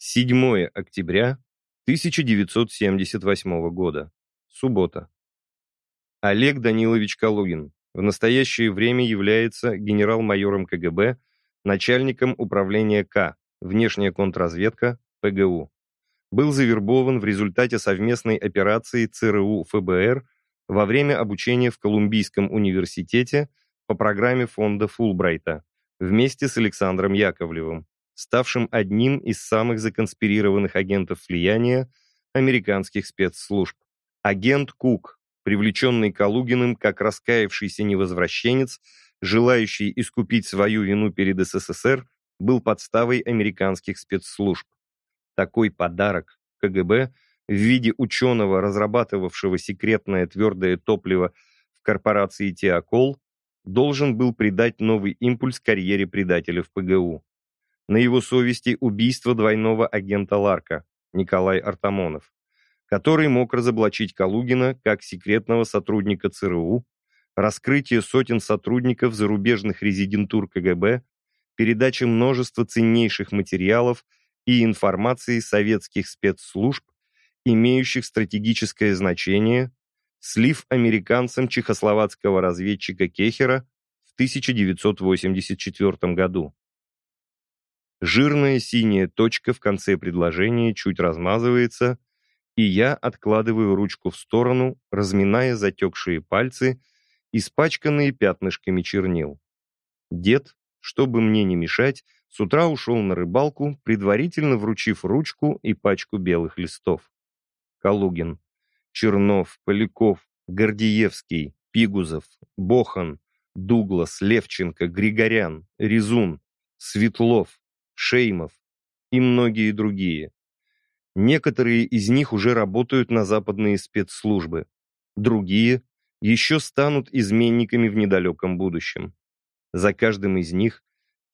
7 октября 1978 года. Суббота. Олег Данилович Калугин в настоящее время является генерал-майором КГБ, начальником управления К, внешняя контрразведка, ПГУ. Был завербован в результате совместной операции ЦРУ ФБР во время обучения в Колумбийском университете по программе фонда Фулбрайта вместе с Александром Яковлевым, ставшим одним из самых законспирированных агентов влияния американских спецслужб. Агент Кук, привлеченный Калугиным как раскаявшийся невозвращенец, желающий искупить свою вину перед СССР, был подставой американских спецслужб. Такой подарок КГБ в виде ученого, разрабатывавшего секретное твердое топливо в корпорации «Теокол», должен был придать новый импульс карьере предателя в ПГУ. На его совести убийство двойного агента Ларка, Николай Артамонов, который мог разоблачить Калугина как секретного сотрудника ЦРУ, раскрытие сотен сотрудников зарубежных резидентур КГБ, передача множества ценнейших материалов и информации советских спецслужб, имеющих стратегическое значение, слив американцам чехословацкого разведчика Кехера в 1984 году. Жирная синяя точка в конце предложения чуть размазывается, и я откладываю ручку в сторону, разминая затекшие пальцы, испачканные пятнышками чернил. Дед, чтобы мне не мешать, с утра ушел на рыбалку, предварительно вручив ручку и пачку белых листов. Калугин, Чернов, Поляков, Гордиевский, Пигузов, Бохан, Дуглас, Левченко, Григорян, Резун, Светлов, Шеймов и многие другие. Некоторые из них уже работают на западные спецслужбы, другие еще станут изменниками в недалеком будущем. За каждым из них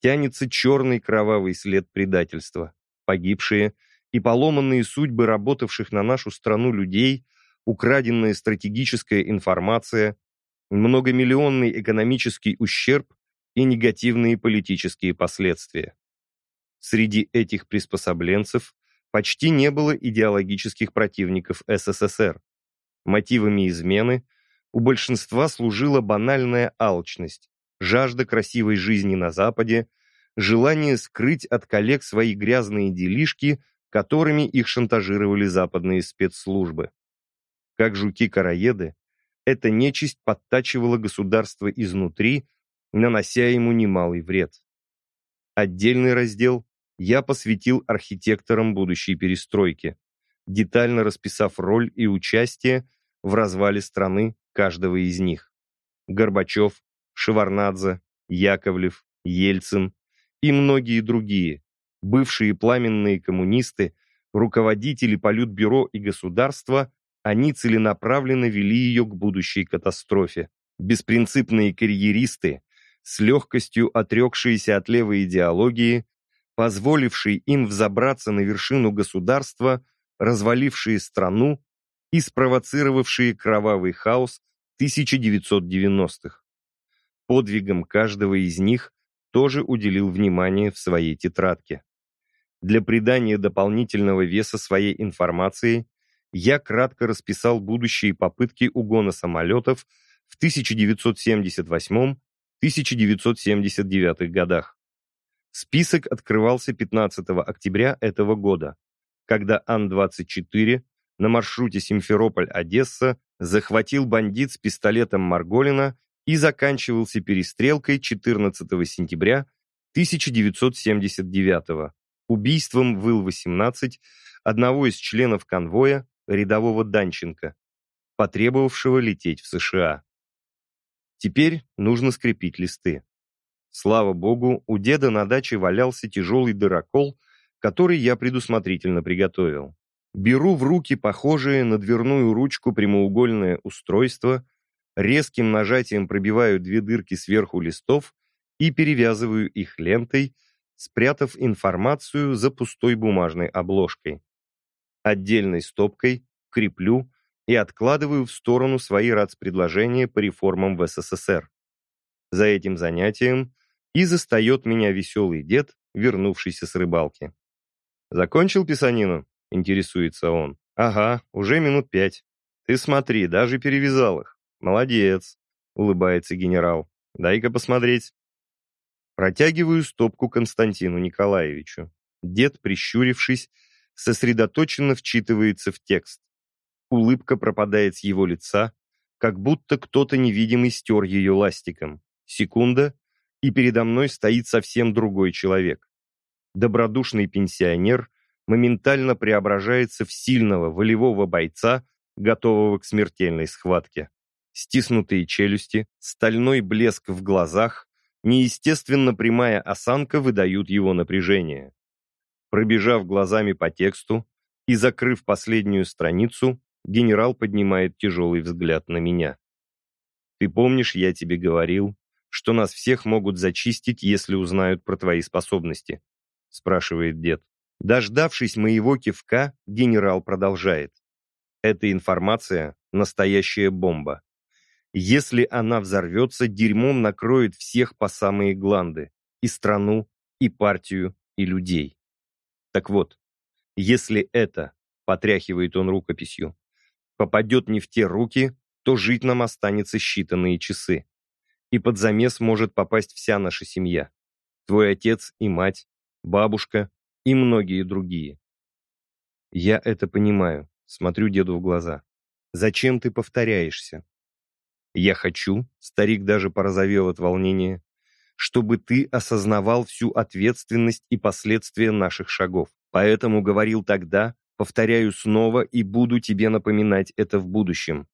тянется черный кровавый след предательства. Погибшие и поломанные судьбы работавших на нашу страну людей, украденная стратегическая информация, многомиллионный экономический ущерб и негативные политические последствия. Среди этих приспособленцев почти не было идеологических противников СССР. Мотивами измены у большинства служила банальная алчность, жажда красивой жизни на Западе, желание скрыть от коллег свои грязные делишки, которыми их шантажировали западные спецслужбы. Как жуки-караеды, эта нечисть подтачивала государство изнутри, нанося ему немалый вред. Отдельный раздел я посвятил архитекторам будущей перестройки, детально расписав роль и участие в развале страны каждого из них. Горбачев, Шеварнадзе, Яковлев, Ельцин и многие другие, бывшие пламенные коммунисты, руководители Политбюро и государства, они целенаправленно вели ее к будущей катастрофе. Беспринципные карьеристы, с легкостью отрекшиеся от левой идеологии, позволивший им взобраться на вершину государства, развалившие страну и спровоцировавшие кровавый хаос 1990-х. Подвигам каждого из них тоже уделил внимание в своей тетрадке. Для придания дополнительного веса своей информации я кратко расписал будущие попытки угона самолетов в 1978-1979 годах. Список открывался 15 октября этого года, когда Ан-24 на маршруте Симферополь-Одесса захватил бандит с пистолетом Марголина и заканчивался перестрелкой 14 сентября 1979 убийством в Ил-18 одного из членов конвоя, рядового Данченко, потребовавшего лететь в США. Теперь нужно скрепить листы. Слава богу, у деда на даче валялся тяжелый дырокол, который я предусмотрительно приготовил. Беру в руки похожее на дверную ручку прямоугольное устройство, резким нажатием пробиваю две дырки сверху листов и перевязываю их лентой, спрятав информацию за пустой бумажной обложкой. Отдельной стопкой креплю и откладываю в сторону свои РАЦ-предложения по реформам в СССР. За этим занятием и застает меня веселый дед, вернувшийся с рыбалки. «Закончил писанину?» — интересуется он. «Ага, уже минут пять. Ты смотри, даже перевязал их. Молодец», — улыбается генерал. «Дай-ка посмотреть». Протягиваю стопку Константину Николаевичу. Дед, прищурившись, сосредоточенно вчитывается в текст. Улыбка пропадает с его лица, как будто кто-то невидимый стер ее ластиком. Секунда, и передо мной стоит совсем другой человек. Добродушный пенсионер моментально преображается в сильного, волевого бойца, готового к смертельной схватке. Стиснутые челюсти, стальной блеск в глазах, неестественно прямая осанка выдают его напряжение. Пробежав глазами по тексту и закрыв последнюю страницу, генерал поднимает тяжелый взгляд на меня. «Ты помнишь, я тебе говорил, что нас всех могут зачистить, если узнают про твои способности?» спрашивает дед. Дождавшись моего кивка, генерал продолжает. Эта информация — настоящая бомба. Если она взорвется, дерьмом накроет всех по самые гланды. И страну, и партию, и людей. Так вот, если это, потряхивает он рукописью, попадет не в те руки, то жить нам останется считанные часы. И под замес может попасть вся наша семья. Твой отец и мать, бабушка и многие другие. Я это понимаю, смотрю деду в глаза. Зачем ты повторяешься? Я хочу, старик даже порозовел от волнения, чтобы ты осознавал всю ответственность и последствия наших шагов. Поэтому говорил тогда, Повторяю снова и буду тебе напоминать это в будущем.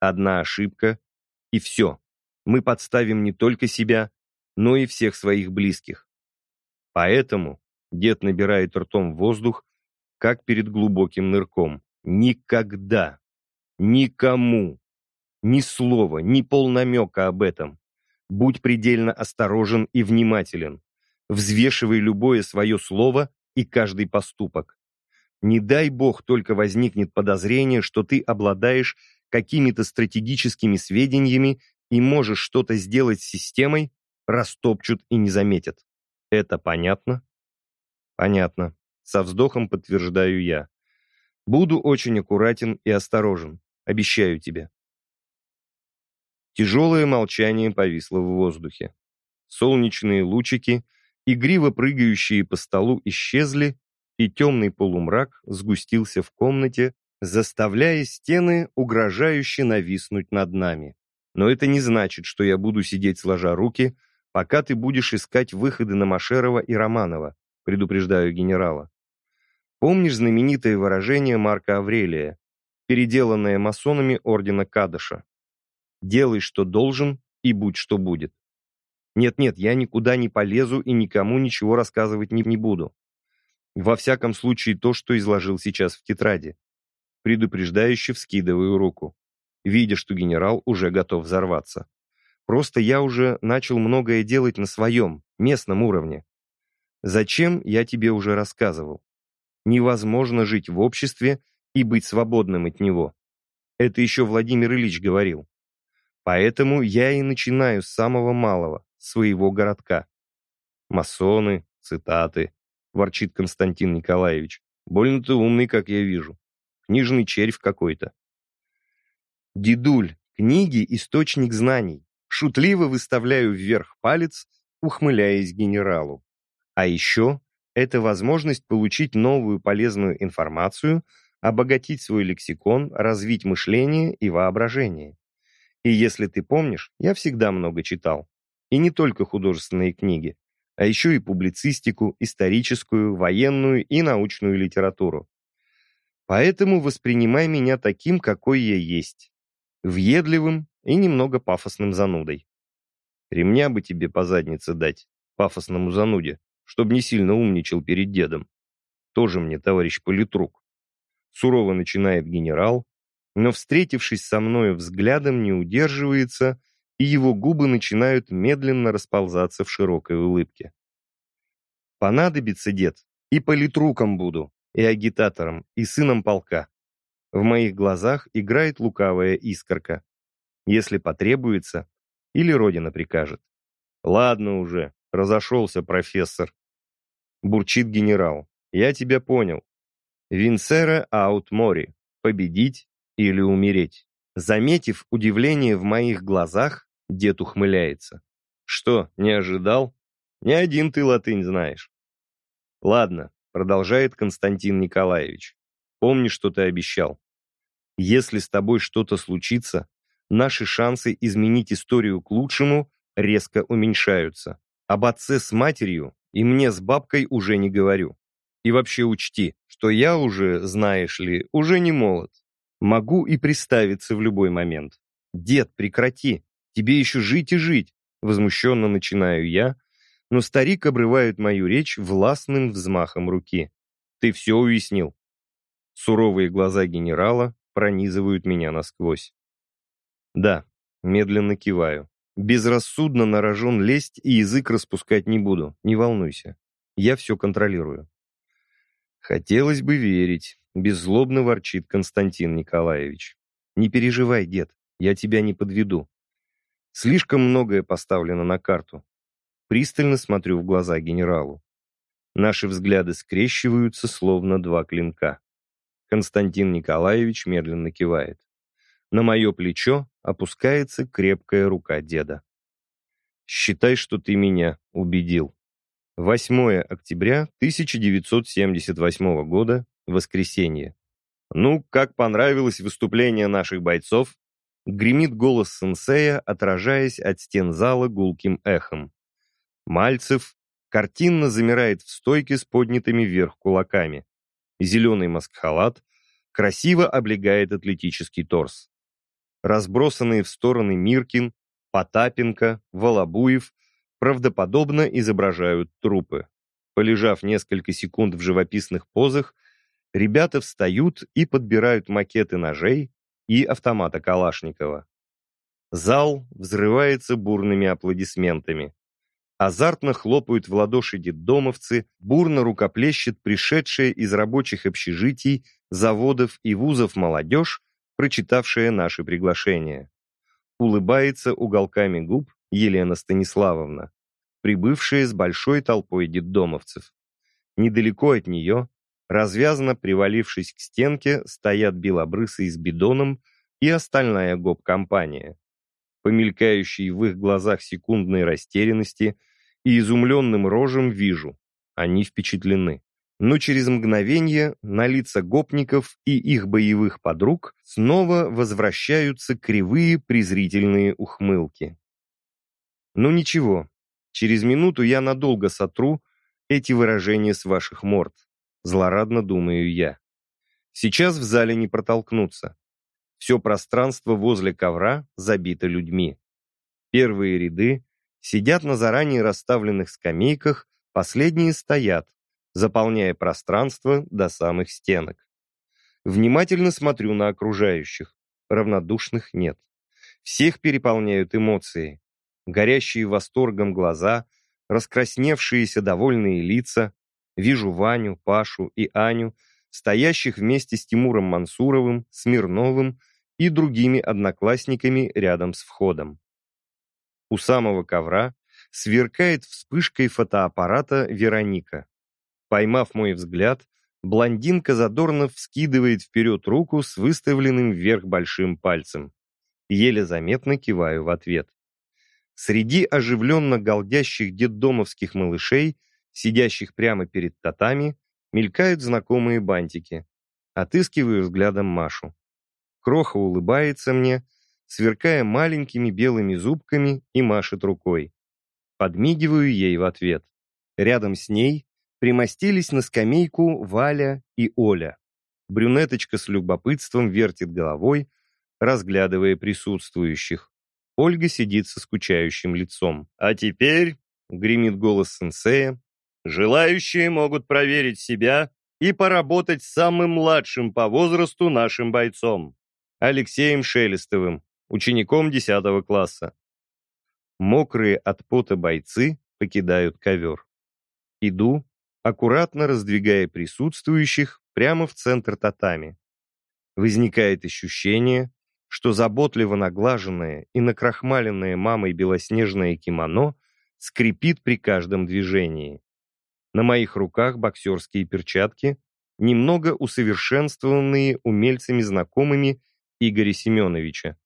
Одна ошибка, и все. Мы подставим не только себя, но и всех своих близких. Поэтому дед набирает ртом воздух, как перед глубоким нырком. Никогда, никому, ни слова, ни полнамека об этом. Будь предельно осторожен и внимателен. Взвешивай любое свое слово и каждый поступок. Не дай бог только возникнет подозрение, что ты обладаешь какими-то стратегическими сведениями и можешь что-то сделать с системой, растопчут и не заметят. Это понятно? Понятно. Со вздохом подтверждаю я. Буду очень аккуратен и осторожен. Обещаю тебе. Тяжелое молчание повисло в воздухе. Солнечные лучики, игриво прыгающие по столу, исчезли, и темный полумрак сгустился в комнате, заставляя стены угрожающе нависнуть над нами. Но это не значит, что я буду сидеть сложа руки, пока ты будешь искать выходы на Машерова и Романова, предупреждаю генерала. Помнишь знаменитое выражение Марка Аврелия, переделанное масонами ордена Кадыша? «Делай, что должен, и будь, что будет». Нет-нет, я никуда не полезу и никому ничего рассказывать не, не буду. Во всяком случае, то, что изложил сейчас в тетради. Предупреждающе вскидываю руку, видя, что генерал уже готов взорваться. Просто я уже начал многое делать на своем, местном уровне. Зачем, я тебе уже рассказывал. Невозможно жить в обществе и быть свободным от него. Это еще Владимир Ильич говорил. Поэтому я и начинаю с самого малого, своего городка. Масоны, цитаты, ворчит Константин Николаевич. Больно ты умный, как я вижу. Книжный червь какой-то. Дедуль, книги — источник знаний. Шутливо выставляю вверх палец, ухмыляясь генералу. А еще это возможность получить новую полезную информацию, обогатить свой лексикон, развить мышление и воображение. И если ты помнишь, я всегда много читал. И не только художественные книги а еще и публицистику, историческую, военную и научную литературу. Поэтому воспринимай меня таким, какой я есть. Въедливым и немного пафосным занудой. Ремня бы тебе по заднице дать, пафосному зануде, чтобы не сильно умничал перед дедом. Тоже мне, товарищ политрук. Сурово начинает генерал, но, встретившись со мною взглядом, не удерживается и его губы начинают медленно расползаться в широкой улыбке. Понадобится, дед, и политруком буду, и агитатором, и сыном полка. В моих глазах играет лукавая искорка. Если потребуется, или Родина прикажет. Ладно уже, разошелся профессор. Бурчит генерал, я тебя понял. Винсера аут мори. Победить или умереть. Заметив удивление в моих глазах, дед ухмыляется. Что, не ожидал? Не один ты латынь знаешь. Ладно, продолжает Константин Николаевич. Помни, что ты обещал. Если с тобой что-то случится, наши шансы изменить историю к лучшему резко уменьшаются. Об отце с матерью и мне с бабкой уже не говорю. И вообще учти, что я уже, знаешь ли, уже не молод. Могу и приставиться в любой момент. Дед, прекрати, тебе еще жить и жить. Возмущенно начинаю я, но старик обрывает мою речь властным взмахом руки. Ты все уяснил. Суровые глаза генерала пронизывают меня насквозь. Да, медленно киваю. Безрассудно нарожен лезть и язык распускать не буду, не волнуйся. Я все контролирую. Хотелось бы верить, беззлобно ворчит Константин Николаевич. Не переживай, дед, я тебя не подведу. Слишком многое поставлено на карту. Пристально смотрю в глаза генералу. Наши взгляды скрещиваются, словно два клинка. Константин Николаевич медленно кивает. На мое плечо опускается крепкая рука деда. «Считай, что ты меня убедил». 8 октября 1978 года, воскресенье. «Ну, как понравилось выступление наших бойцов?» Гремит голос сенсея, отражаясь от стен зала гулким эхом. Мальцев картинно замирает в стойке с поднятыми вверх кулаками. Зеленый маскхалат красиво облегает атлетический торс. Разбросанные в стороны Миркин, Потапенко, Волобуев правдоподобно изображают трупы. Полежав несколько секунд в живописных позах, ребята встают и подбирают макеты ножей и автомата Калашникова. Зал взрывается бурными аплодисментами. Азартно хлопают в ладоши детдомовцы, бурно рукоплещет пришедшая из рабочих общежитий, заводов и вузов молодежь, прочитавшая наши приглашения. Улыбается уголками губ Елена Станиславовна, прибывшая с большой толпой детдомовцев. Недалеко от нее, развязно привалившись к стенке, стоят белобрысы с бидоном и остальная гоп-компания по в их глазах секундной растерянности и изумленным рожам вижу, они впечатлены. Но через мгновение на лица гопников и их боевых подруг снова возвращаются кривые презрительные ухмылки. Ну ничего, через минуту я надолго сотру эти выражения с ваших морд, злорадно думаю я. Сейчас в зале не протолкнуться. Все пространство возле ковра забито людьми. Первые ряды сидят на заранее расставленных скамейках, последние стоят, заполняя пространство до самых стенок. Внимательно смотрю на окружающих. Равнодушных нет. Всех переполняют эмоции. Горящие восторгом глаза, раскрасневшиеся довольные лица. Вижу Ваню, Пашу и Аню, стоящих вместе с Тимуром Мансуровым, Смирновым и другими одноклассниками рядом с входом. У самого ковра сверкает вспышкой фотоаппарата Вероника. Поймав мой взгляд, блондинка задорно вскидывает вперед руку с выставленным вверх большим пальцем. Еле заметно киваю в ответ. Среди оживленно галдящих детдомовских малышей, сидящих прямо перед татами, мелькают знакомые бантики. Отыскиваю взглядом Машу. Кроха улыбается мне, сверкая маленькими белыми зубками и машет рукой. Подмигиваю ей в ответ. Рядом с ней примостились на скамейку Валя и Оля. Брюнеточка с любопытством вертит головой, разглядывая присутствующих. Ольга сидит со скучающим лицом. «А теперь», — гремит голос сенсея, «желающие могут проверить себя и поработать с самым младшим по возрасту нашим бойцом. Алексеем Шелестовым, учеником 10 класса. Мокрые от пота бойцы покидают ковер. Иду, аккуратно раздвигая присутствующих прямо в центр татами. Возникает ощущение, что заботливо наглаженное и накрахмаленное мамой белоснежное кимоно скрипит при каждом движении. На моих руках боксерские перчатки, немного усовершенствованные умельцами знакомыми Игоря Семеновича.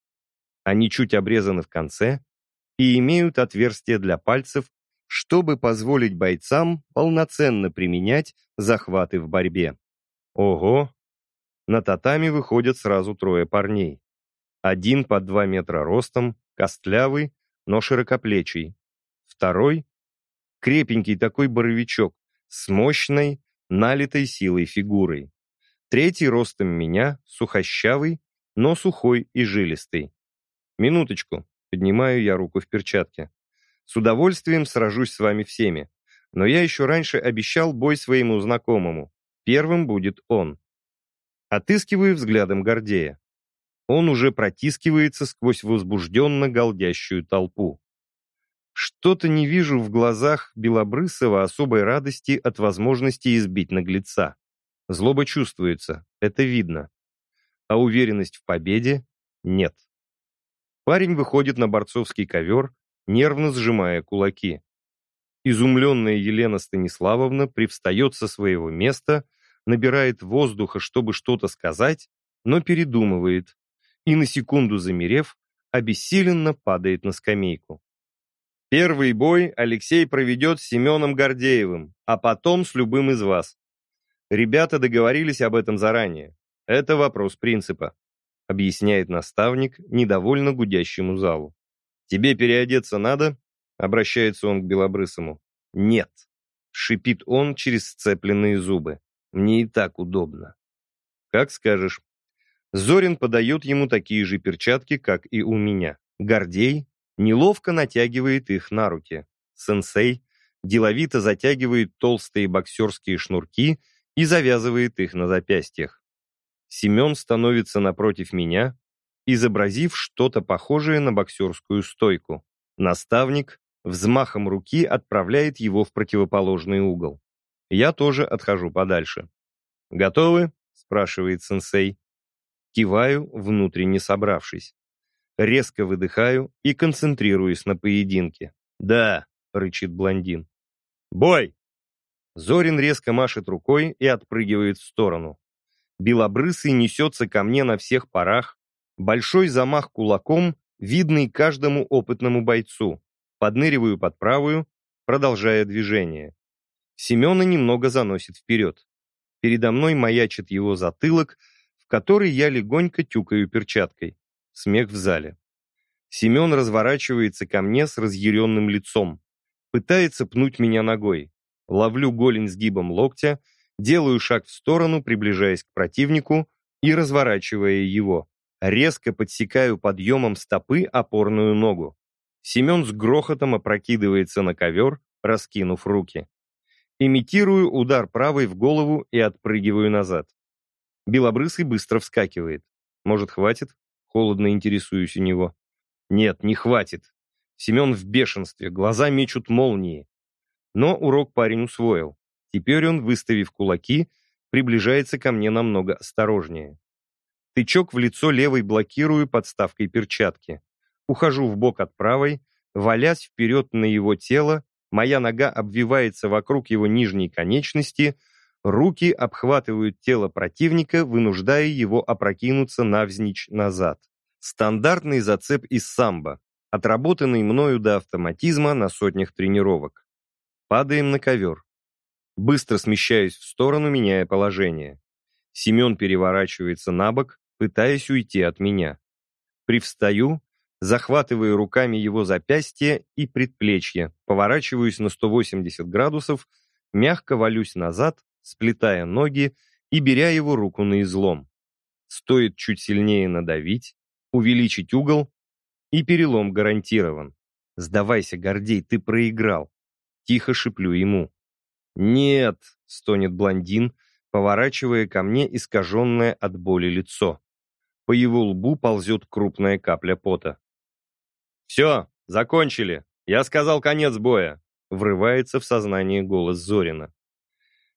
Они чуть обрезаны в конце и имеют отверстия для пальцев, чтобы позволить бойцам полноценно применять захваты в борьбе. Ого! На татами выходят сразу трое парней. Один под два метра ростом, костлявый, но широкоплечий. Второй — крепенький такой боровичок с мощной, налитой силой фигурой. Третий ростом меня, сухощавый, но сухой и жилистый. Минуточку, поднимаю я руку в перчатке. С удовольствием сражусь с вами всеми, но я еще раньше обещал бой своему знакомому. Первым будет он. Отыскиваю взглядом Гордея. Он уже протискивается сквозь возбужденно голдящую толпу. Что-то не вижу в глазах Белобрысова особой радости от возможности избить наглеца. Злоба чувствуется, это видно. А уверенность в победе нет. Парень выходит на борцовский ковер, нервно сжимая кулаки. Изумленная Елена Станиславовна привстает со своего места, набирает воздуха, чтобы что-то сказать, но передумывает, и на секунду замерев, обессиленно падает на скамейку. Первый бой Алексей проведет с Семеном Гордеевым, а потом с любым из вас. Ребята договорились об этом заранее. Это вопрос принципа, объясняет наставник недовольно гудящему залу. Тебе переодеться надо? Обращается он к Белобрысому. Нет, шипит он через сцепленные зубы. Мне и так удобно. Как скажешь. Зорин подает ему такие же перчатки, как и у меня. Гордей неловко натягивает их на руки. Сенсей деловито затягивает толстые боксерские шнурки и завязывает их на запястьях. Семен становится напротив меня, изобразив что-то похожее на боксерскую стойку. Наставник взмахом руки отправляет его в противоположный угол. Я тоже отхожу подальше. «Готовы?» — спрашивает сенсей. Киваю, внутренне собравшись. Резко выдыхаю и концентрируюсь на поединке. «Да», — рычит блондин. «Бой!» Зорин резко машет рукой и отпрыгивает в сторону. Белобрысый несется ко мне на всех парах. Большой замах кулаком, видный каждому опытному бойцу. Подныриваю под правую, продолжая движение. Семена немного заносит вперед. Передо мной маячит его затылок, который я легонько тюкаю перчаткой. Смех в зале. Семен разворачивается ко мне с разъяренным лицом. Пытается пнуть меня ногой. Ловлю голень сгибом локтя, делаю шаг в сторону, приближаясь к противнику и разворачивая его. Резко подсекаю подъемом стопы опорную ногу. Семен с грохотом опрокидывается на ковер, раскинув руки. Имитирую удар правой в голову и отпрыгиваю назад. Белобрысый быстро вскакивает. Может, хватит? Холодно интересуюсь у него. Нет, не хватит. Семен в бешенстве, глаза мечут молнии. Но урок парень усвоил. Теперь он, выставив кулаки, приближается ко мне намного осторожнее. Тычок в лицо левой блокирую подставкой перчатки. Ухожу в бок от правой, валясь вперед на его тело, моя нога обвивается вокруг его нижней конечности, Руки обхватывают тело противника, вынуждая его опрокинуться навзничь назад. Стандартный зацеп из самбо, отработанный мною до автоматизма на сотнях тренировок. Падаем на ковер. Быстро смещаюсь в сторону, меняя положение. Семен переворачивается на бок, пытаясь уйти от меня. Привстаю, захватываю руками его запястье и предплечье, поворачиваюсь на 180 градусов, мягко валюсь назад, сплетая ноги и беря его руку на излом. Стоит чуть сильнее надавить, увеличить угол, и перелом гарантирован. «Сдавайся, Гордей, ты проиграл!» Тихо шиплю ему. «Нет!» — стонет блондин, поворачивая ко мне искаженное от боли лицо. По его лбу ползет крупная капля пота. «Все, закончили! Я сказал конец боя!» Врывается в сознание голос Зорина.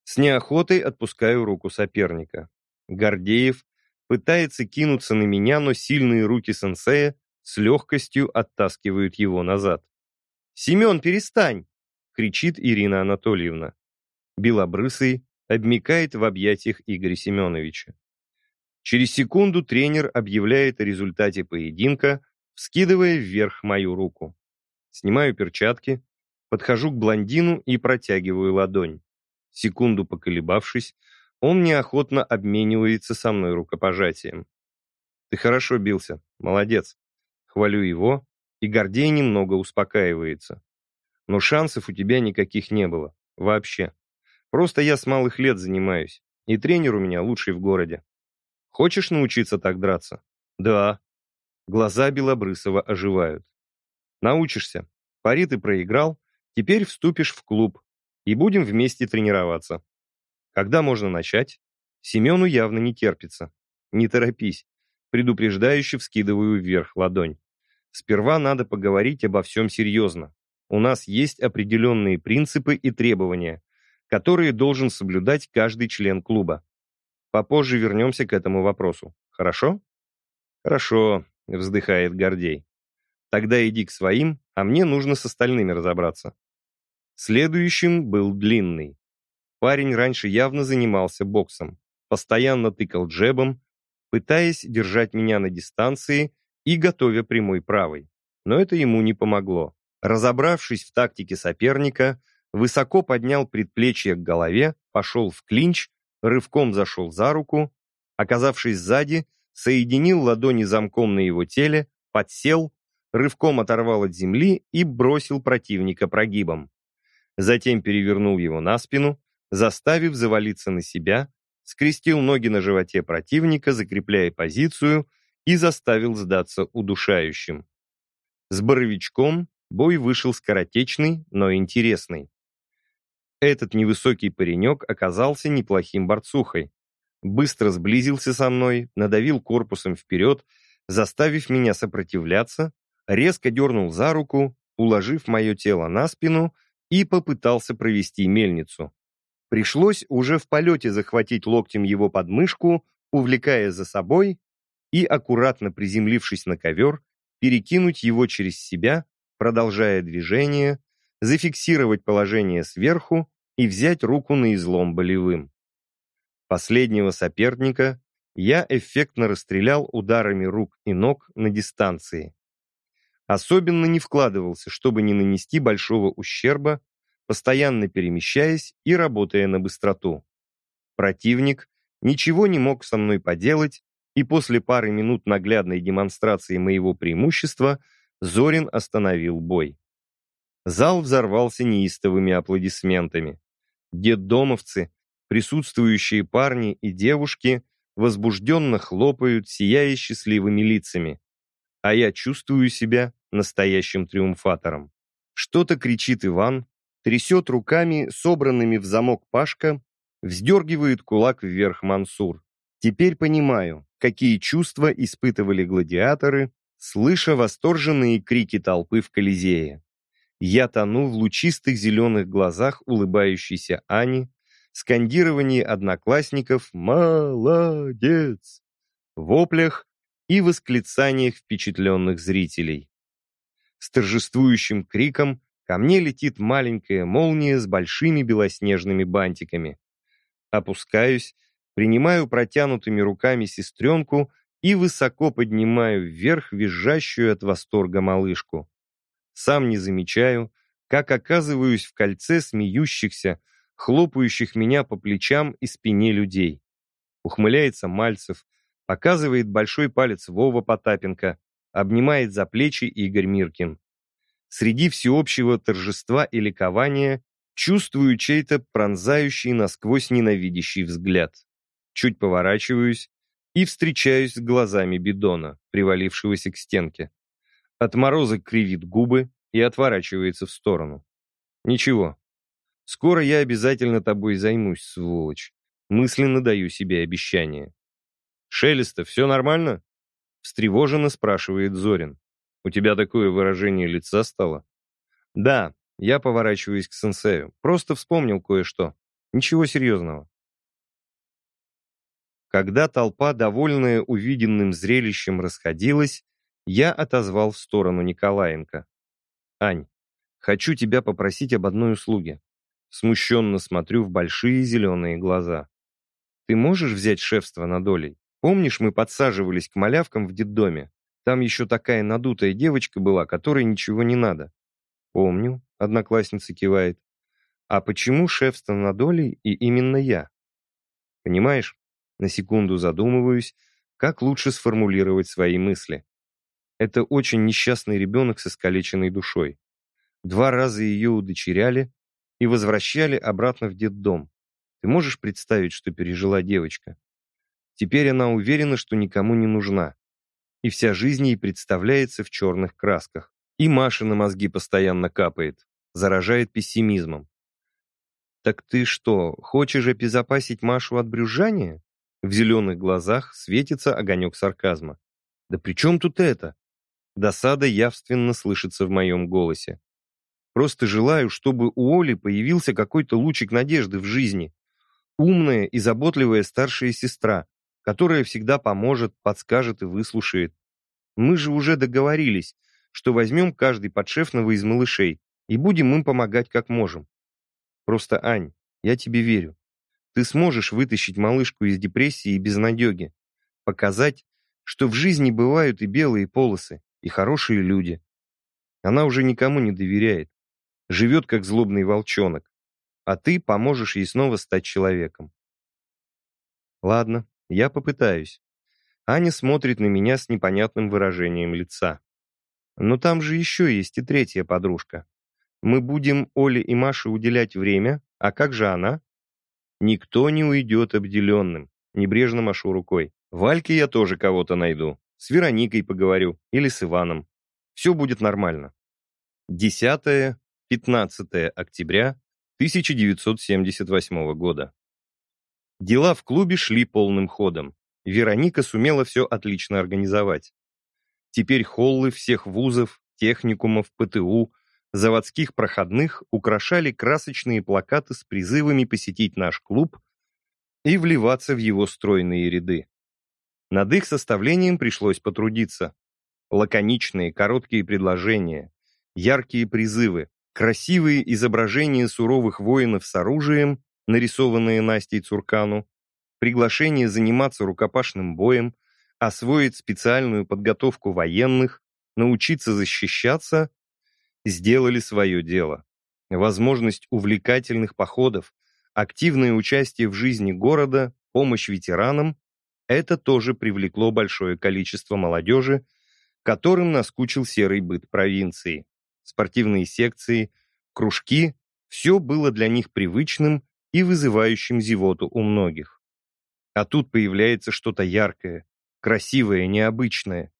С неохотой отпускаю руку соперника. Гордеев пытается кинуться на меня, но сильные руки сенсея с легкостью оттаскивают его назад. «Семен, перестань!» — кричит Ирина Анатольевна. Белобрысый, обмикает в объятиях Игоря Семеновича. Через секунду тренер объявляет о результате поединка, вскидывая вверх мою руку. Снимаю перчатки, подхожу к блондину и протягиваю ладонь. Секунду поколебавшись, он неохотно обменивается со мной рукопожатием. «Ты хорошо бился, молодец». Хвалю его, и Гордей немного успокаивается. Но шансов у тебя никаких не было. Вообще. Просто я с малых лет занимаюсь, и тренер у меня лучший в городе. Хочешь научиться так драться? Да. Глаза Белобрысова оживают. Научишься. Пари ты проиграл, теперь вступишь в клуб, и будем вместе тренироваться. Когда можно начать? Семену явно не терпится. Не торопись. Предупреждающе вскидываю вверх ладонь. Сперва надо поговорить обо всем серьезно. У нас есть определенные принципы и требования, которые должен соблюдать каждый член клуба. Попозже вернемся к этому вопросу. Хорошо? Хорошо, вздыхает Гордей. Тогда иди к своим, а мне нужно с остальными разобраться. Следующим был Длинный. Парень раньше явно занимался боксом, постоянно тыкал джебом, пытаясь держать меня на дистанции и готовя прямой правой. Но это ему не помогло. Разобравшись в тактике соперника, высоко поднял предплечье к голове, пошел в клинч, рывком зашел за руку, оказавшись сзади, соединил ладони замком на его теле, подсел, рывком оторвал от земли и бросил противника прогибом. Затем перевернул его на спину, заставив завалиться на себя, скрестил ноги на животе противника, закрепляя позицию и заставил сдаться удушающим. С боровичком бой вышел скоротечный, но интересный. Этот невысокий паренек оказался неплохим борцухой. Быстро сблизился со мной, надавил корпусом вперед, заставив меня сопротивляться, резко дернул за руку, уложив мое тело на спину и попытался провести мельницу. Пришлось уже в полете захватить локтем его подмышку, увлекая за собой и, аккуратно приземлившись на ковер, перекинуть его через себя, продолжая движение, зафиксировать положение сверху и взять руку на излом болевым. Последнего соперника я эффектно расстрелял ударами рук и ног на дистанции. Особенно не вкладывался, чтобы не нанести большого ущерба, постоянно перемещаясь и работая на быстроту. Противник ничего не мог со мной поделать, и после пары минут наглядной демонстрации моего преимущества Зорин остановил бой. Зал взорвался неистовыми аплодисментами. Детдомовцы, присутствующие парни и девушки возбужденно хлопают, сияя счастливыми лицами. А я чувствую себя настоящим триумфатором. Что-то кричит Иван, трясет руками, собранными в замок Пашка, вздергивает кулак вверх Мансур. Теперь понимаю, какие чувства испытывали гладиаторы, слыша восторженные крики толпы в Колизее. Я тону в лучистых зеленых глазах улыбающейся Ани, скандировании одноклассников «Молодец!», воплях и восклицаниях впечатленных зрителей. С торжествующим криком ко мне летит маленькая молния с большими белоснежными бантиками. Опускаюсь, принимаю протянутыми руками сестренку и высоко поднимаю вверх визжащую от восторга малышку. Сам не замечаю, как оказываюсь в кольце смеющихся, хлопающих меня по плечам и спине людей. Ухмыляется Мальцев, показывает большой палец Вова Потапенко, обнимает за плечи Игорь Миркин. Среди всеобщего торжества и ликования чувствую чей-то пронзающий насквозь ненавидящий взгляд. Чуть поворачиваюсь и встречаюсь с глазами бидона, привалившегося к стенке. Отморозок кривит губы и отворачивается в сторону. Ничего. Скоро я обязательно тобой займусь, сволочь. Мысленно даю себе обещание. Шелестов, все нормально? Встревоженно спрашивает Зорин. У тебя такое выражение лица стало? Да, я поворачиваюсь к сенсею. Просто вспомнил кое-что. Ничего серьезного. Когда толпа, довольная увиденным зрелищем, расходилась, я отозвал в сторону Николаенко. «Ань, хочу тебя попросить об одной услуге. Смущенно смотрю в большие зеленые глаза. Ты можешь взять шефство над Олей? Помнишь, мы подсаживались к малявкам в детдоме? Там еще такая надутая девочка была, которой ничего не надо. Помню, одноклассница кивает. А почему шефство над Олей и именно я? Понимаешь, на секунду задумываюсь, как лучше сформулировать свои мысли. Это очень несчастный ребенок с искалеченной душой. Два раза ее удочеряли и возвращали обратно в детдом. Ты можешь представить, что пережила девочка? Теперь она уверена, что никому не нужна. И вся жизнь ей представляется в черных красках. И Маша на мозги постоянно капает, заражает пессимизмом. «Так ты что, хочешь обезопасить Машу от брюзжания?» В зеленых глазах светится огонек сарказма. «Да при чем тут это?» Досада явственно слышится в моем голосе. Просто желаю, чтобы у Оли появился какой-то лучик надежды в жизни. Умная и заботливая старшая сестра, которая всегда поможет, подскажет и выслушает. Мы же уже договорились, что возьмем каждый подшефного из малышей и будем им помогать как можем. Просто, Ань, я тебе верю. Ты сможешь вытащить малышку из депрессии и безнадеги, показать, что в жизни бывают и белые полосы, и хорошие люди. Она уже никому не доверяет, живет как злобный волчонок, а ты поможешь ей снова стать человеком. Ладно, я попытаюсь. Аня смотрит на меня с непонятным выражением лица. Но там же еще есть и третья подружка. Мы будем Оле и Маше уделять время, а как же она? Никто не уйдет обделенным, небрежно машу рукой. Вальке я тоже кого-то найду. С Вероникой поговорю или с Иваном. Все будет нормально. 10-15 октября 1978 года. Дела в клубе шли полным ходом. Вероника сумела все отлично организовать. Теперь холлы всех вузов, техникумов, ПТУ, заводских проходных украшали красочные плакаты с призывами посетить наш клуб и вливаться в его стройные ряды. Над их составлением пришлось потрудиться. Лаконичные, короткие предложения, яркие призывы, красивые изображения суровых воинов с оружием, нарисованные Настей Цуркану, приглашение заниматься рукопашным боем, освоить специальную подготовку военных, научиться защищаться, сделали свое дело. Возможность увлекательных походов, активное участие в жизни города, помощь ветеранам это тоже привлекло большое количество молодежи, которым наскучил серый быт провинции. Спортивные секции, кружки – все было для них привычным и вызывающим зевоту у многих. А тут появляется что-то яркое, красивое, необычное.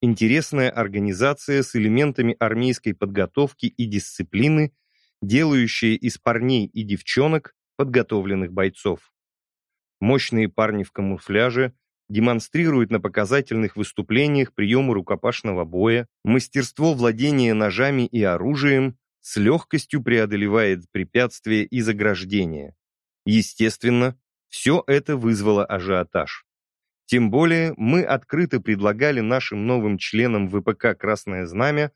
Интересная организация с элементами армейской подготовки и дисциплины, делающая из парней и девчонок подготовленных бойцов. Мощные парни в камуфляже демонстрируют на показательных выступлениях приемы рукопашного боя, мастерство владения ножами и оружием, с легкостью преодолевает препятствия и заграждения. Естественно, все это вызвало ажиотаж. Тем более мы открыто предлагали нашим новым членам ВПК «Красное знамя»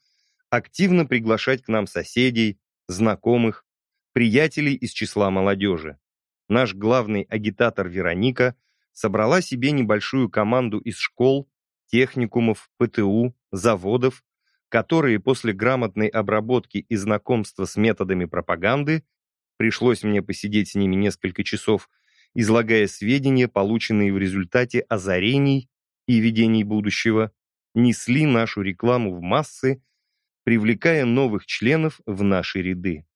активно приглашать к нам соседей, знакомых, приятелей из числа молодежи наш главный агитатор Вероника собрала себе небольшую команду из школ, техникумов, ПТУ, заводов, которые после грамотной обработки и знакомства с методами пропаганды пришлось мне посидеть с ними несколько часов, излагая сведения, полученные в результате озарений и видений будущего, несли нашу рекламу в массы, привлекая новых членов в наши ряды.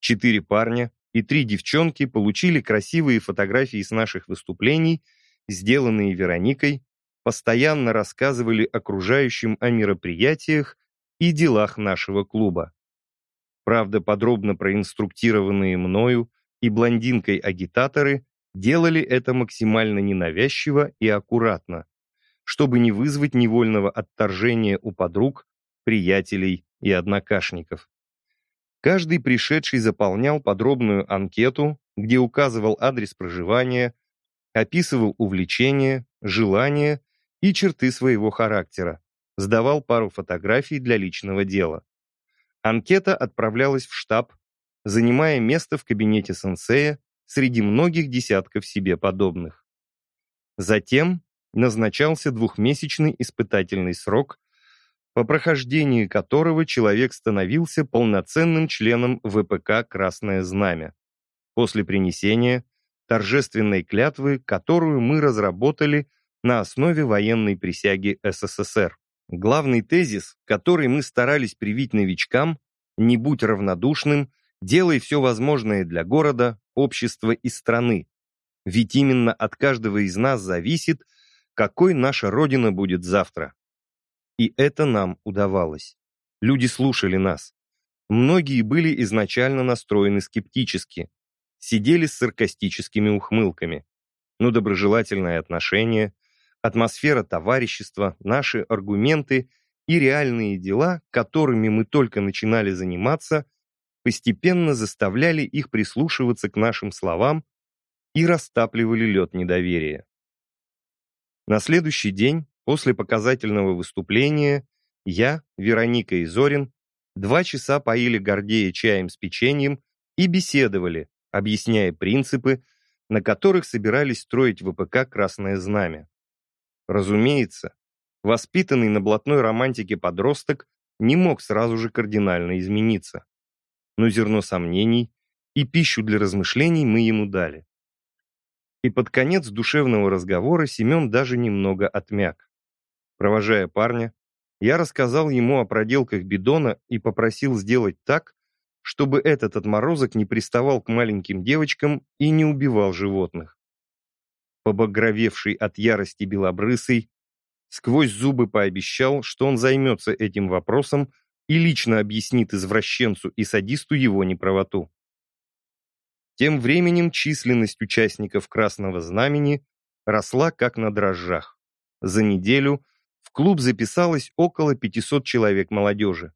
Четыре парня, и три девчонки получили красивые фотографии с наших выступлений, сделанные Вероникой, постоянно рассказывали окружающим о мероприятиях и делах нашего клуба. Правда, подробно проинструктированные мною и блондинкой-агитаторы делали это максимально ненавязчиво и аккуратно, чтобы не вызвать невольного отторжения у подруг, приятелей и однокашников. Каждый пришедший заполнял подробную анкету, где указывал адрес проживания, описывал увлечения, желания и черты своего характера, сдавал пару фотографий для личного дела. Анкета отправлялась в штаб, занимая место в кабинете сенсея среди многих десятков себе подобных. Затем назначался двухмесячный испытательный срок, по прохождении которого человек становился полноценным членом ВПК «Красное Знамя» после принесения торжественной клятвы, которую мы разработали на основе военной присяги СССР. Главный тезис, который мы старались привить новичкам, не будь равнодушным, делай все возможное для города, общества и страны. Ведь именно от каждого из нас зависит, какой наша Родина будет завтра. И это нам удавалось. Люди слушали нас. Многие были изначально настроены скептически, сидели с саркастическими ухмылками. Но доброжелательное отношение, атмосфера товарищества, наши аргументы и реальные дела, которыми мы только начинали заниматься, постепенно заставляли их прислушиваться к нашим словам и растапливали лед недоверия. На следующий день, после показательного выступления, я, Вероника и Зорин два часа поили Гордея чаем с печеньем и беседовали, объясняя принципы, на которых собирались строить ВПК «Красное знамя». Разумеется, воспитанный на блатной романтике подросток не мог сразу же кардинально измениться. Но зерно сомнений и пищу для размышлений мы ему дали. И под конец душевного разговора Семен даже немного отмяк. Провожая парня, я рассказал ему о проделках бидона и попросил сделать так, чтобы этот отморозок не приставал к маленьким девочкам и не убивал животных. Побагровевший от ярости белобрысый, сквозь зубы пообещал, что он займется этим вопросом и лично объяснит извращенцу и садисту его неправоту. Тем временем численность участников Красного Знамени росла как на дрожжах. За неделю в клуб записалось около 500 человек молодежи.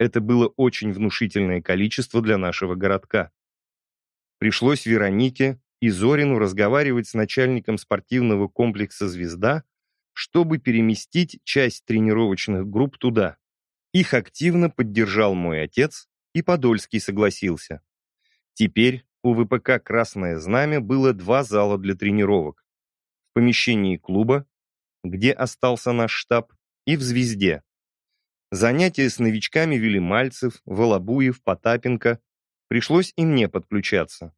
Это было очень внушительное количество для нашего городка. Пришлось Веронике и Зорину разговаривать с начальником спортивного комплекса «Звезда», чтобы переместить часть тренировочных групп туда. Их активно поддержал мой отец, и Подольский согласился. Теперь у ВПК «Красное знамя» было два зала для тренировок. В помещении клуба, где остался наш штаб, и в «Звезде». Занятия с новичками вели Мальцев, Волобуев, Потапенко. Пришлось и мне подключаться.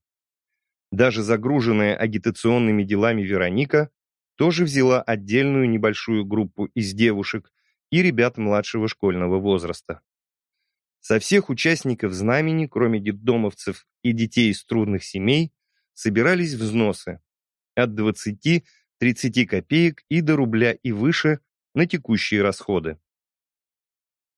Даже загруженная агитационными делами Вероника тоже взяла отдельную небольшую группу из девушек и ребят младшего школьного возраста. Со всех участников знамени, кроме детдомовцев и детей из трудных семей, собирались взносы от 20-30 копеек и до рубля и выше на текущие расходы.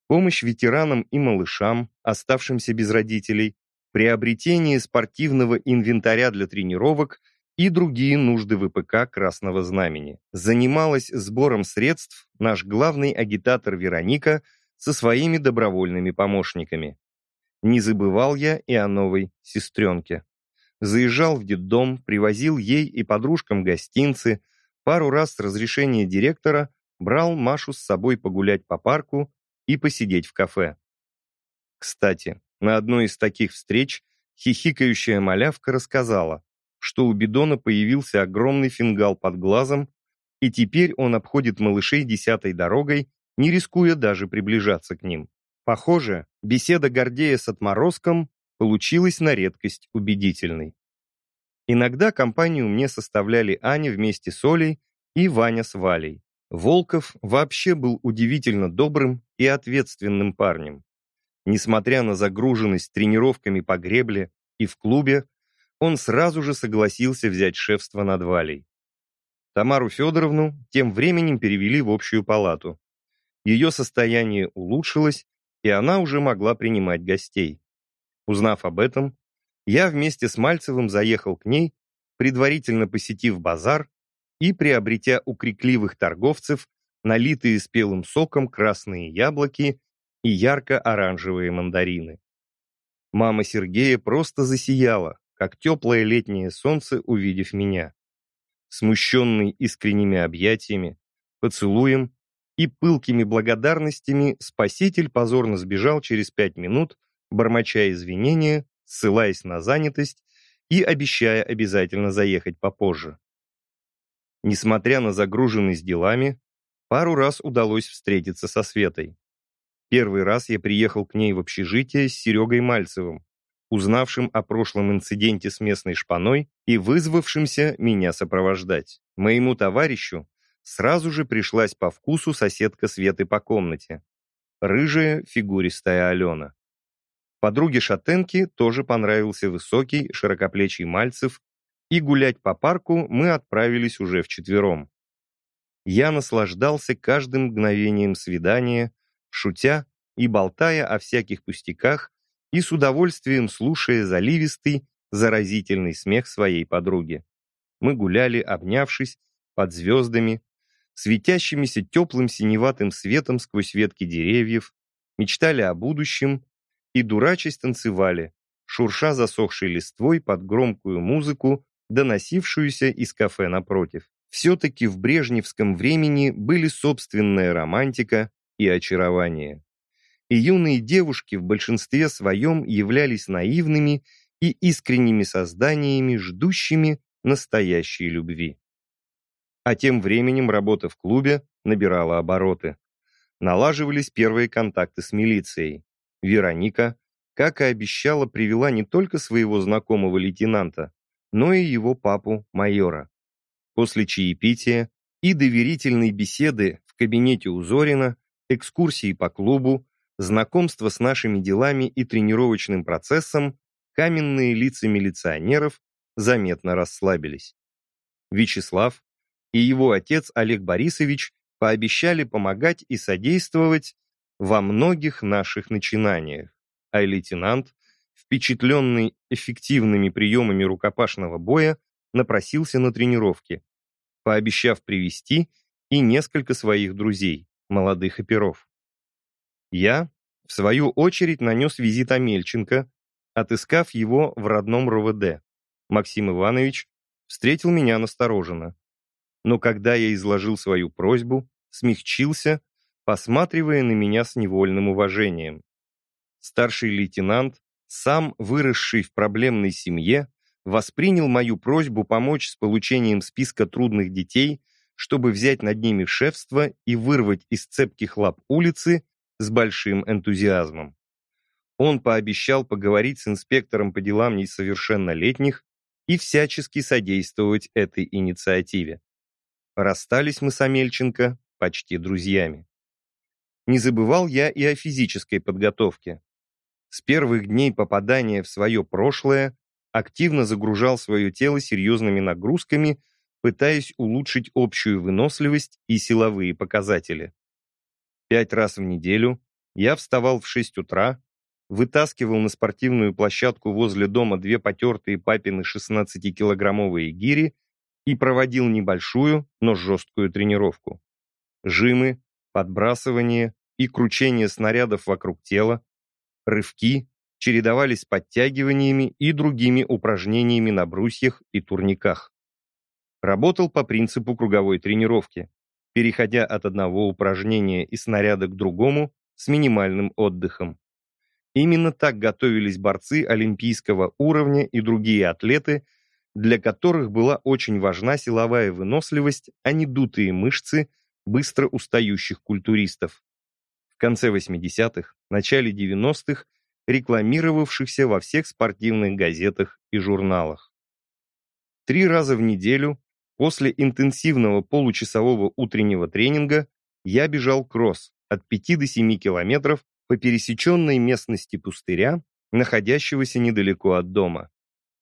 Помощь ветеранам и малышам, оставшимся без родителей, приобретение спортивного инвентаря для тренировок и другие нужды ВПК Красного Знамени. Занималась сбором средств наш главный агитатор Вероника – со своими добровольными помощниками. Не забывал я и о новой сестренке. Заезжал в детдом, привозил ей и подружкам гостинцы, пару раз с разрешения директора брал Машу с собой погулять по парку и посидеть в кафе. Кстати, на одной из таких встреч хихикающая малявка рассказала, что у бидона появился огромный фингал под глазом, и теперь он обходит малышей десятой дорогой не рискуя даже приближаться к ним. Похоже, беседа Гордея с отморозком получилась на редкость убедительной. Иногда компанию мне составляли Аня вместе с Олей и Ваня с Валей. Волков вообще был удивительно добрым и ответственным парнем. Несмотря на загруженность тренировками по гребле и в клубе, он сразу же согласился взять шефство над Валей. Тамару Федоровну тем временем перевели в общую палату, ее состояние улучшилось, и она уже могла принимать гостей. Узнав об этом, я вместе с Мальцевым заехал к ней, предварительно посетив базар и приобретя у крикливых торговцев налитые спелым соком красные яблоки и ярко-оранжевые мандарины. Мама Сергея просто засияла, как теплое летнее солнце, увидев меня. Смущенный искренними объятиями, поцелуем и пылкими благодарностями спаситель позорно сбежал через пять минут, бормоча извинения, ссылаясь на занятость и обещая обязательно заехать попозже. Несмотря на загруженность делами, пару раз удалось встретиться со Светой. Первый раз я приехал к ней в общежитие с Серегой Мальцевым, узнавшим о прошлом инциденте с местной шпаной и вызвавшимся меня сопровождать. Моему товарищу сразу же пришлась по вкусу соседка Светы по комнате. Рыжая, фигуристая Алена. Подруге Шатенки тоже понравился высокий, широкоплечий Мальцев, и гулять по парку мы отправились уже вчетвером. Я наслаждался каждым мгновением свидания, шутя и болтая о всяких пустяках и с удовольствием слушая заливистый, заразительный смех своей подруги. Мы гуляли, обнявшись, под звездами, светящимися теплым синеватым светом сквозь ветки деревьев, мечтали о будущем и, дурачась, танцевали, шурша засохшей листвой под громкую музыку, доносившуюся из кафе напротив. Все-таки в брежневском времени были собственная романтика и очарование и юные девушки в большинстве своем являлись наивными и искренними созданиями, ждущими настоящей любви. А тем временем работа в клубе набирала обороты. Налаживались первые контакты с милицией. Вероника, как и обещала, привела не только своего знакомого лейтенанта, но и его папу, майора. После чаепития и доверительной беседы в кабинете у Зорина, экскурсии по клубу, знакомство с нашими делами и тренировочным процессом, каменные лица милиционеров заметно расслабились. Вячеслав и его отец Олег Борисович пообещали помогать и содействовать во многих наших начинаниях, а лейтенант, впечатленный эффективными приемами рукопашного боя, напросился на тренировки, пообещав привести и несколько своих друзей, молодых оперов. Я, в свою очередь, нанес визит Амельченко, отыскав его в родном РОВД. Максим Иванович встретил меня настороженно. Но когда я изложил свою просьбу, смягчился, посматривая на меня с невольным уважением. Старший лейтенант, сам выросший в проблемной семье, воспринял мою просьбу помочь с получением списка трудных детей, чтобы взять над ними шефство и вырвать из цепких лап улицы с большим энтузиазмом. Он пообещал поговорить с инспектором по делам несовершеннолетних и всячески содействовать этой инициативе. Расстались мы с Амельченко почти друзьями. Не забывал я и о физической подготовке. С первых дней попадания в свое прошлое активно загружал свое тело серьезными нагрузками, пытаясь улучшить общую выносливость и силовые показатели. Пять раз в неделю я вставал в 6 утра, вытаскивал на спортивную площадку возле дома две потертые папины 16-килограммовые гири и проводил небольшую, но жесткую тренировку. Жимы, подбрасывание и кручение снарядов вокруг тела, рывки чередовались с подтягиваниями и другими упражнениями на брусьях и турниках. Работал по принципу круговой тренировки переходя от одного упражнения и снаряда к другому с минимальным отдыхом. Именно так готовились борцы олимпийского уровня и другие атлеты, для которых была очень важна силовая выносливость, а не дутые мышцы быстро устающих культуристов. Конце 80-х, начале 90-х рекламировавшихся во всех спортивных газетах и журналах. Три раза в неделю После интенсивного получасового утреннего тренинга я бежал кросс от 5 до 7 километров по пересеченной местности пустыря, находящегося недалеко от дома,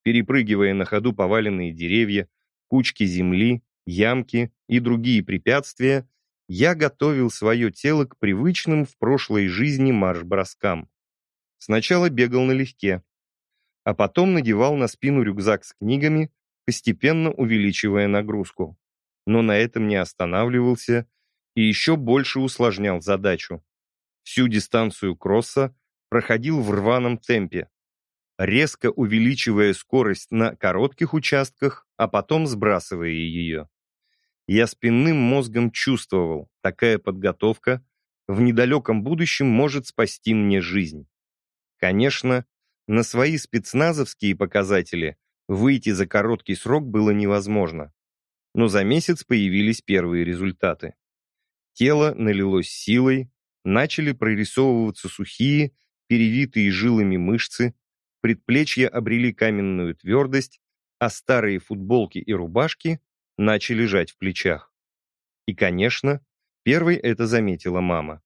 перепрыгивая на ходу поваленные деревья, кучки земли, ямки и другие препятствия, я готовил свое тело к привычным в прошлой жизни марш-броскам. Сначала бегал налегке, а потом надевал на спину рюкзак с книгами, постепенно увеличивая нагрузку. Но на этом не останавливался и еще больше усложнял задачу. Всю дистанцию кросса проходил в рваном темпе, резко увеличивая скорость на коротких участках, а потом сбрасывая ее. Я спинным мозгом чувствовал, такая подготовка в недалеком будущем может спасти мне жизнь. Конечно, на свои спецназовские показатели выйти за короткий срок было невозможно. Но за месяц появились первые результаты. Тело налилось силой, начали прорисовываться сухие, перевитые жилами мышцы, предплечья обрели каменную твердость, а старые футболки и рубашки начали лежать в плечах. И, конечно, первой это заметила мама.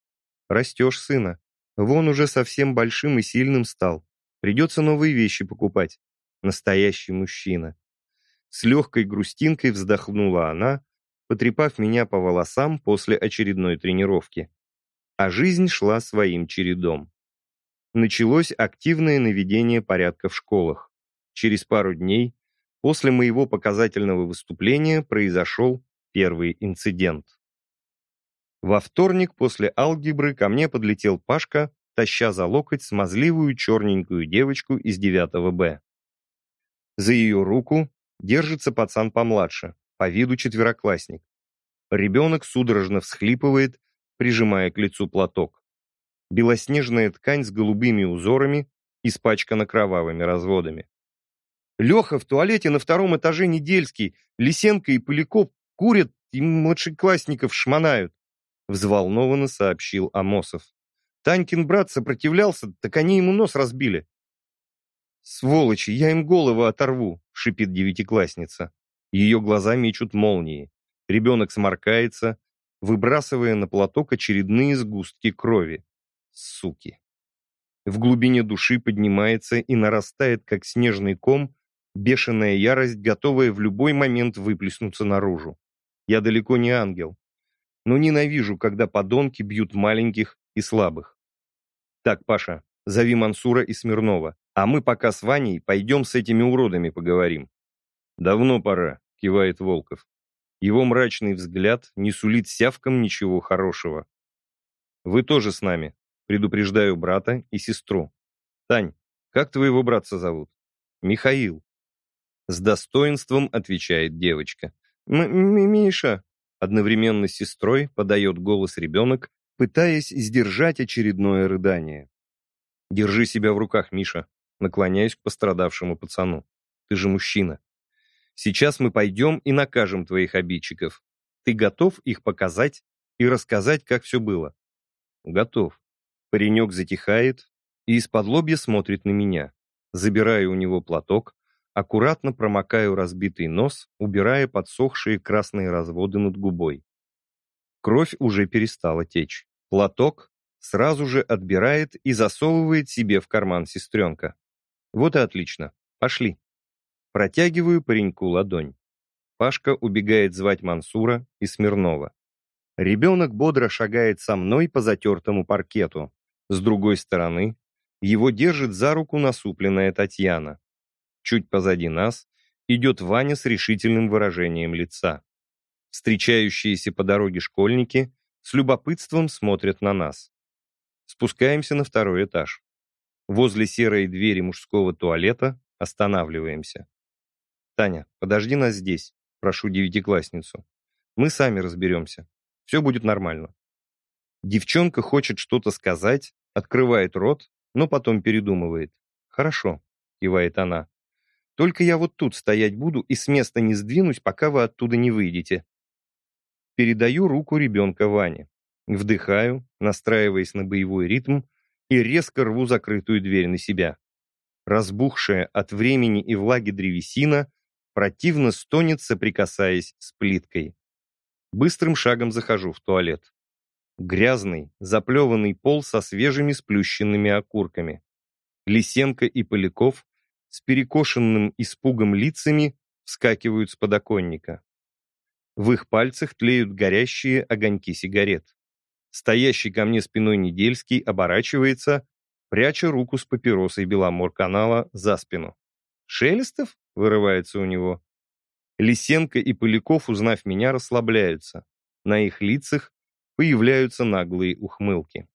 «Растешь, сына. Вон уже совсем большим и сильным стал. Придется новые вещи покупать. Настоящий мужчина». С легкой грустинкой вздохнула она, потрепав меня по волосам после очередной тренировки. А жизнь шла своим чередом. Началось активное наведение порядка в школах. Через пару дней После моего показательного выступления произошел первый инцидент. Во вторник после алгебры ко мне подлетел Пашка, таща за локоть смазливую черненькую девочку из 9 Б. За ее руку держится пацан помладше, по виду четвероклассник. Ребенок судорожно всхлипывает, прижимая к лицу платок. Белоснежная ткань с голубыми узорами испачкана кровавыми разводами. Леха в туалете на втором этаже Недельский, Лисенко и Поляков курят и младшеклассников шмонают», взволнованно сообщил Амосов. Танькин брат сопротивлялся, так они ему нос разбили. «Сволочи, я им голову оторву», — шипит девятиклассница. Ее глаза мечут молнии. Ребенок сморкается, выбрасывая на платок очередные сгустки крови. Суки. В глубине души поднимается и нарастает, как снежный ком, Бешеная ярость, готовая в любой момент выплеснуться наружу. Я далеко не ангел. Но ненавижу, когда подонки бьют маленьких и слабых. Так, Паша, зови Мансура и Смирнова, а мы пока с Ваней пойдем с этими уродами поговорим. Давно пора, кивает Волков. Его мрачный взгляд не сулит сявкам ничего хорошего. Вы тоже с нами, предупреждаю брата и сестру. Тань, как твоего братца зовут? Михаил. С достоинством отвечает девочка. «Миша!» Одновременно с сестрой подает голос ребенок, пытаясь сдержать очередное рыдание. «Держи себя в руках, Миша!» Наклоняюсь к пострадавшему пацану. «Ты же мужчина. Сейчас мы пойдем и накажем твоих обидчиков. Ты готов их показать и рассказать, как все было?» «Готов». Паренек затихает и из-под лобья смотрит на меня. Забираю у него платок, Аккуратно промокаю разбитый нос, убирая подсохшие красные разводы над губой. Кровь уже перестала течь. Платок сразу же отбирает и засовывает себе в карман сестренка. Вот и отлично. Пошли. Протягиваю пареньку ладонь. Пашка убегает звать Мансура и Смирнова. Ребенок бодро шагает со мной по затертому паркету. С другой стороны, его держит за руку насупленная Татьяна. Чуть позади нас идет Ваня с решительным выражением лица. Встречающиеся по дороге школьники с любопытством смотрят на нас. Спускаемся на второй этаж. Возле серой двери мужского туалета останавливаемся. «Таня, подожди нас здесь», — прошу девятиклассницу. «Мы сами разберемся. Все будет нормально». Девчонка хочет что-то сказать, открывает рот, но потом передумывает. «Хорошо», — кивает она. Только я вот тут стоять буду и с места не сдвинусь, пока вы оттуда не выйдете. Передаю руку ребенка Ване. Вдыхаю, настраиваясь на боевой ритм, и резко рву закрытую дверь на себя. Разбухшая от времени и влаги древесина противно стонет, соприкасаясь с плиткой. Быстрым шагом захожу в туалет. Грязный, заплеванный пол со свежими сплющенными окурками. Лисенко и Поляков с перекошенным испугом лицами вскакивают с подоконника. В их пальцах тлеют горящие огоньки сигарет. Стоящий ко мне спиной Недельский оборачивается, пряча руку с папиросой Беломор-канала за спину. «Шелестов?» — вырывается у него. Лисенко и Поляков, узнав меня, расслабляются. На их лицах появляются наглые ухмылки.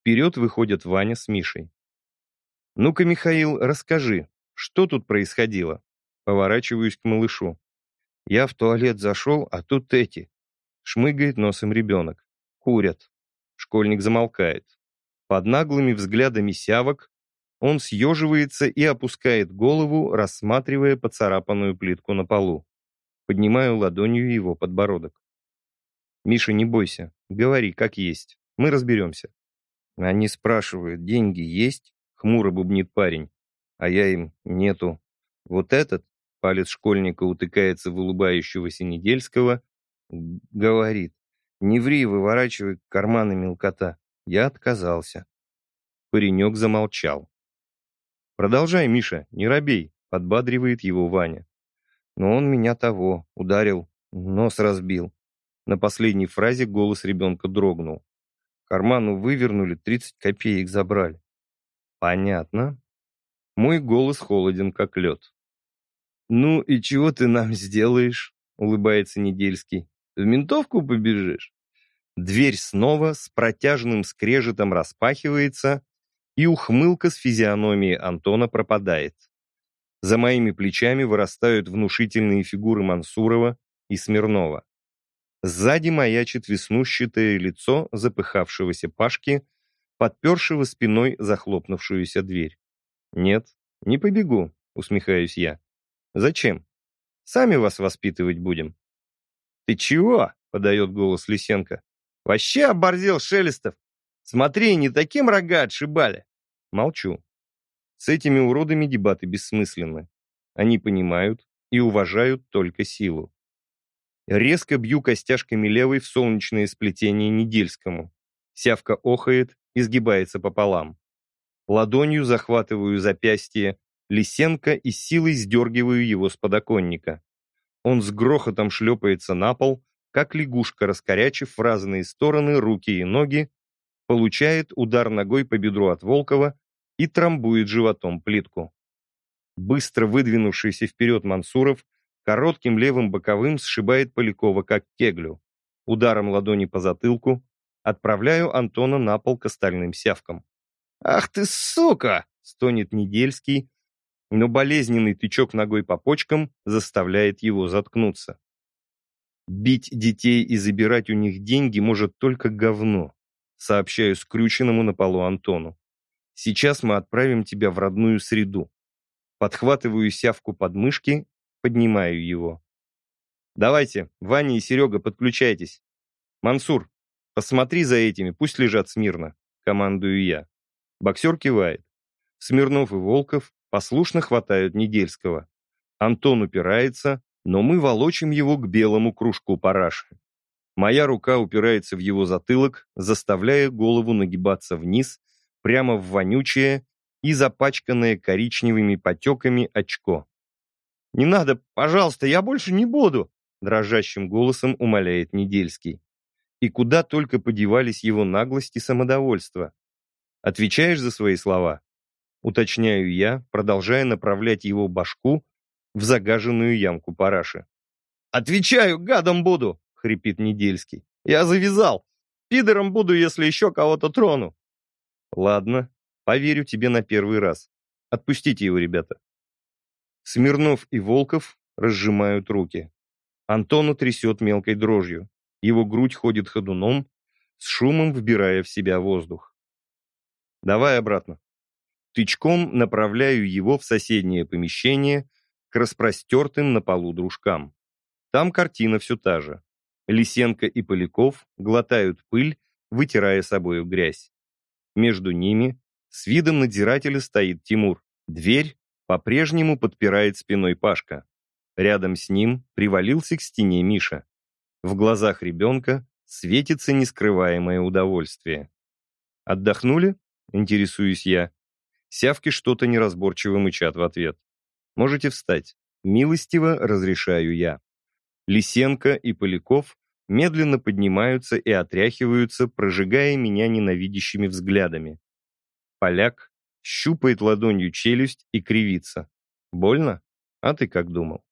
Вперед выходят Ваня с Мишей. «Ну-ка, Михаил, расскажи, что тут происходило?» Поворачиваюсь к малышу. Я в туалет зашел, а тут эти. Шмыгает носом ребенок. Курят. Школьник замолкает. Под наглыми взглядами сявок Он съеживается и опускает голову, рассматривая поцарапанную плитку на полу. Поднимаю ладонью его подбородок. «Миша, не бойся. Говори, как есть. Мы разберемся». Они спрашивают, деньги есть? Хмуро бубнит парень. А я им, нету. Вот этот, палец школьника утыкается в улыбающегося Недельского, говорит, не ври, выворачивай карманы мелкота. Я отказался. Паренек замолчал. «Продолжай, Миша, не робей», — подбадривает его Ваня. Но он меня того, ударил, нос разбил. На последней фразе голос ребенка дрогнул. Карману вывернули, 30 копеек забрали. Понятно. Мой голос холоден, как лед. «Ну и чего ты нам сделаешь?» — улыбается Недельский. «В ментовку побежишь?» Дверь снова с протяжным скрежетом распахивается, и ухмылка с физиономии Антона пропадает. За моими плечами вырастают внушительные фигуры Мансурова и Смирнова. Сзади маячит веснущатое лицо запыхавшегося Пашки, подпершего спиной захлопнувшуюся дверь. «Нет, не побегу», — усмехаюсь я. «Зачем? Сами вас воспитывать будем». «Ты чего?» — подает голос Лисенко. «Вообще оборзел Шелестов! Смотри, не таким рога отшибали!» Молчу. С этими уродами дебаты бессмысленны. Они понимают и уважают только силу. Резко бью костяшками левой в солнечное сплетение Недельскому. Сявка охает и сгибается пополам. Ладонью захватываю запястье Лисенко и силой сдергиваю его с подоконника. Он с грохотом шлепается на пол, как лягушка, раскорячив в разные стороны руки и ноги, получает удар ногой по бедру от Волкова и трамбует животом плитку. Быстро выдвинувшийся вперед Мансуров Коротким левым боковым сшибает Полякова как кеглю. Ударом ладони по затылку отправляю Антона на пол к остальным сявкам. «Ах ты, сука!» — стонет Недельский, но болезненный тычок ногой по почкам заставляет его заткнуться. Бить детей и забирать у них деньги может только говно, сообщаю скрюченному на полу Антону. Сейчас мы отправим тебя в родную среду. Подхватываю сявку под мышки Поднимаю его. Давайте, Ваня и Серега, подключайтесь. Мансур, посмотри за этими, пусть лежат смирно. Командую я. Боксер кивает. Смирнов и Волков послушно хватают Недельского. Антон упирается, но мы волочим его к белому кружку параши. Моя рука упирается в его затылок, заставляя голову нагибаться вниз, прямо в вонючее и запачканное коричневыми потеками очко. «Не надо, пожалуйста, я больше не буду!» дрожащим голосом умоляет Недельский. И куда только подевались его наглость и самодовольство. Отвечаешь за свои слова? Уточняю я, продолжая направлять его башку в загаженную ямку параши. «Отвечаю, гадом буду!» — хрипит Недельский. «Я завязал! Пидором буду, если еще кого-то трону!» «Ладно, поверю тебе на первый раз. Отпустите его, ребята». Смирнов и Волков разжимают руки. Антону трясет мелкой дрожью. Его грудь ходит ходуном, с шумом вбирая в себя воздух. «Давай обратно». Тычком направляю его в соседнее помещение к распростертым на полу дружкам. Там картина все та же. Лисенко и Поляков глотают пыль, вытирая собою грязь. Между ними с видом надзирателя стоит Тимур. Дверь по-прежнему подпирает спиной Пашка. Рядом с ним привалился к стене Миша. В глазах ребенка светится нескрываемое удовольствие. «Отдохнули?» — интересуюсь я. Сявки что-то неразборчиво мычат в ответ. «Можете встать. Милостиво разрешаю я». Лисенко и Поляков медленно поднимаются и отряхиваются, прожигая меня ненавидящими взглядами. Поляк щупает ладонью челюсть и кривится. Больно? А ты как думал?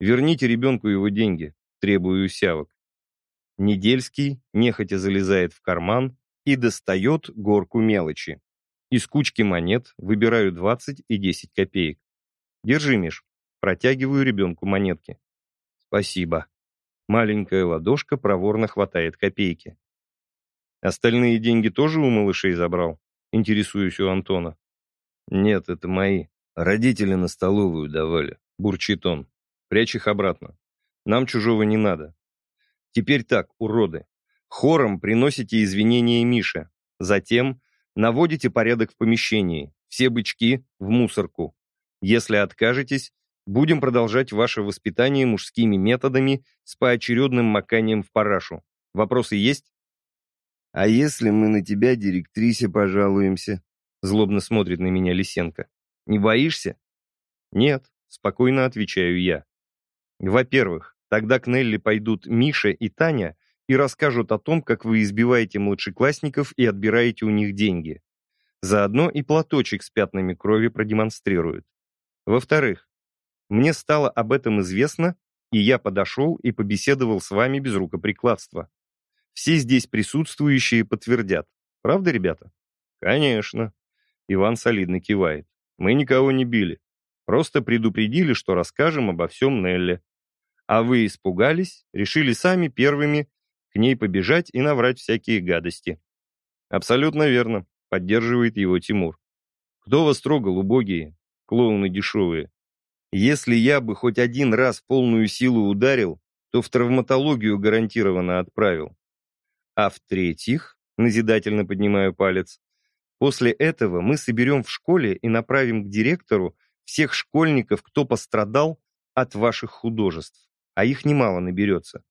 Верните ребенку его деньги, требую сявок. Недельский нехотя залезает в карман и достает горку мелочи. Из кучки монет выбираю 20 и 10 копеек. Держи, Миш. Протягиваю ребенку монетки. Спасибо. Маленькая ладошка проворно хватает копейки. Остальные деньги тоже у малышей забрал? Интересуюсь у Антона. Нет, это мои. Родители на столовую давали. Бурчит он. Прячь их обратно. Нам чужого не надо. Теперь так, уроды. Хором приносите извинения Мише. Затем наводите порядок в помещении. Все бычки в мусорку. Если откажетесь, будем продолжать ваше воспитание мужскими методами с поочередным маканием в парашу. Вопросы есть? А если мы на тебя, директрисе, пожалуемся? Злобно смотрит на меня Лисенко. Не боишься? Нет, спокойно отвечаю я. Во-первых, тогда к Нелли пойдут Миша и Таня и расскажут о том, как вы избиваете младшеклассников и отбираете у них деньги. Заодно и платочек с пятнами крови продемонстрируют. Во-вторых, мне стало об этом известно, и я подошел и побеседовал с вами без рукоприкладства. Все здесь присутствующие подтвердят. Правда, ребята? Конечно. Иван солидно кивает. Мы никого не били. Просто предупредили, что расскажем обо всем Нелле. А вы испугались, решили сами первыми к ней побежать и наврать всякие гадости. Абсолютно верно, поддерживает его Тимур. Кто вас трогал, убогие, клоуны дешевые? Если я бы хоть один раз полную силу ударил, то в травматологию гарантированно отправил. А в-третьих, назидательно поднимаю палец, после этого мы соберем в школе и направим к директору всех школьников, кто пострадал от ваших художеств, а их немало наберется.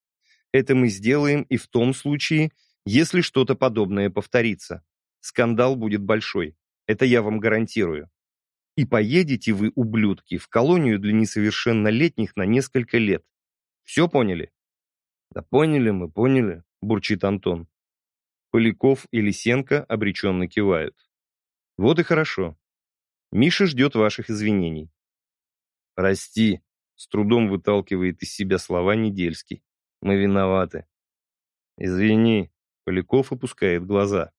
Это мы сделаем и в том случае, если что-то подобное повторится. Скандал будет большой. Это я вам гарантирую. И поедете вы, ублюдки, в колонию для несовершеннолетних на несколько лет. Все поняли? Да поняли мы, поняли, бурчит Антон. Поляков и Лисенко обреченно кивают. Вот и хорошо. Миша ждет ваших извинений. Прости, с трудом выталкивает из себя слова Недельский. Мы виноваты. Извини, Поляков опускает глаза.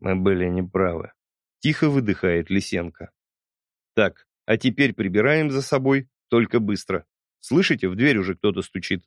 Мы были неправы. Тихо выдыхает Лисенко. Так, а теперь прибираем за собой, только быстро. Слышите, в дверь уже кто-то стучит.